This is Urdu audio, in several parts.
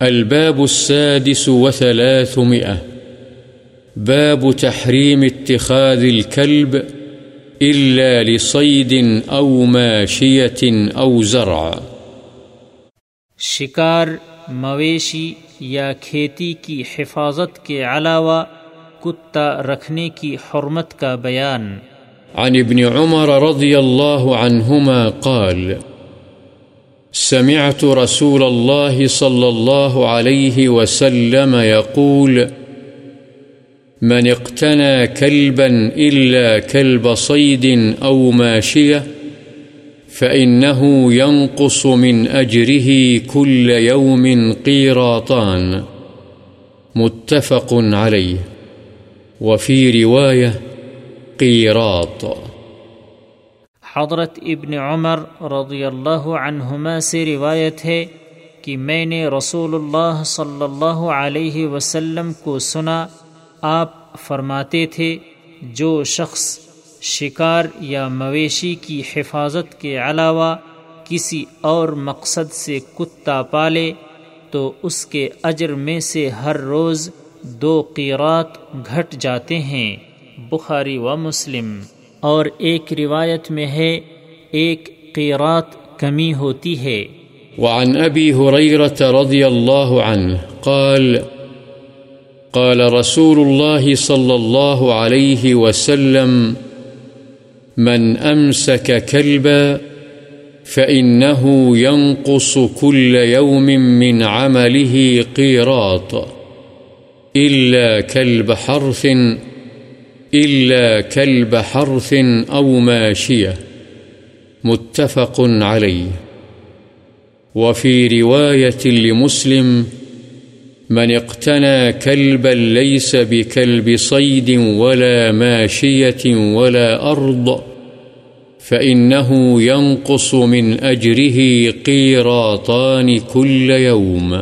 الباب السادس وثلاثمئة باب تحريم اتخاذ الكلب إلا لصيد أو ماشية أو زرع. شکار مویشی یا کھیتی کی حفاظت کے علاوہ کتا رکھنے کی حرمت کا بیان۔ عن ابن عمر رضي الله عنهما قال سمعت رسول الله صلى الله عليه وسلم يقول من اقتنى كلبا إلا كلب صيد أو ماشية، فإنه ينقص من أجره كل يوم قيراطان. متفق عليه وفي رواية قيراط حضرت ابن عمر رضی اللہ عنہما سے روایت ہے کہ میں نے رسول اللہ صلی اللہ علیہ وسلم کو سنا، آپ فرماتے تھے، جو شخص شکار یا مویشی کی حفاظت کے علاوہ کسی اور مقصد سے کتا پالے، تو اس کے اجر میں سے ہر روز دو قیرات گھٹ جاتے ہیں، بخاری و مسلم۔ اور ایک روایت میں ہے، ایک قیرات کمی ہوتی ہے۔ وعن أبي هريرة رضي الله عنه قال قال رسول الله صلى الله عليه وسلم، من أمسك كلبا فإنه ينقص كل يوم من عمله قيراط إلا كلب حرث إلا كلب حرث أو ماشية متفق عليه. وفي رواية لمسلم، من اقتنى كلبا ليس بكلب صيد ولا ماشية ولا أرض، فإنه ينقص من أجره قيراطان كل يوم.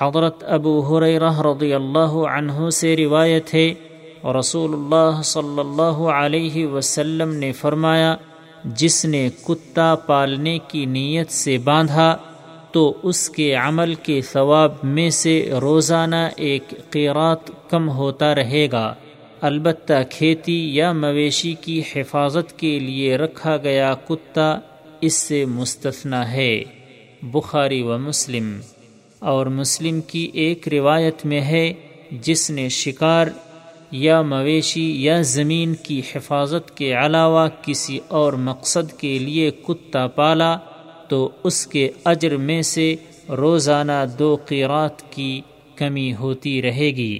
حضرت ابو حریرہ رضی اللہ عنہ سے روایت ہے رسول اللہ صلی اللہ علیہ وسلم نے فرمایا، جس نے کتا پالنے کی نیت سے باندھا، تو اس کے عمل کے ثواب میں سے روزانہ ایک قیرات کم ہوتا رہے گا۔ البتہ کھیتی یا مویشی کی حفاظت کے لیے رکھا گیا کتا اس سے مستثنا ہے۔ بخاری و مسلم۔ اور مسلم کی ایک روایت میں ہے، جس نے شکار یا مویشی یا زمین کی حفاظت کے علاوہ کسی اور مقصد کے لیے کتا پالا، تو اس کے اجر میں سے روزانہ دو قیرات کی کمی ہوتی رہے گی۔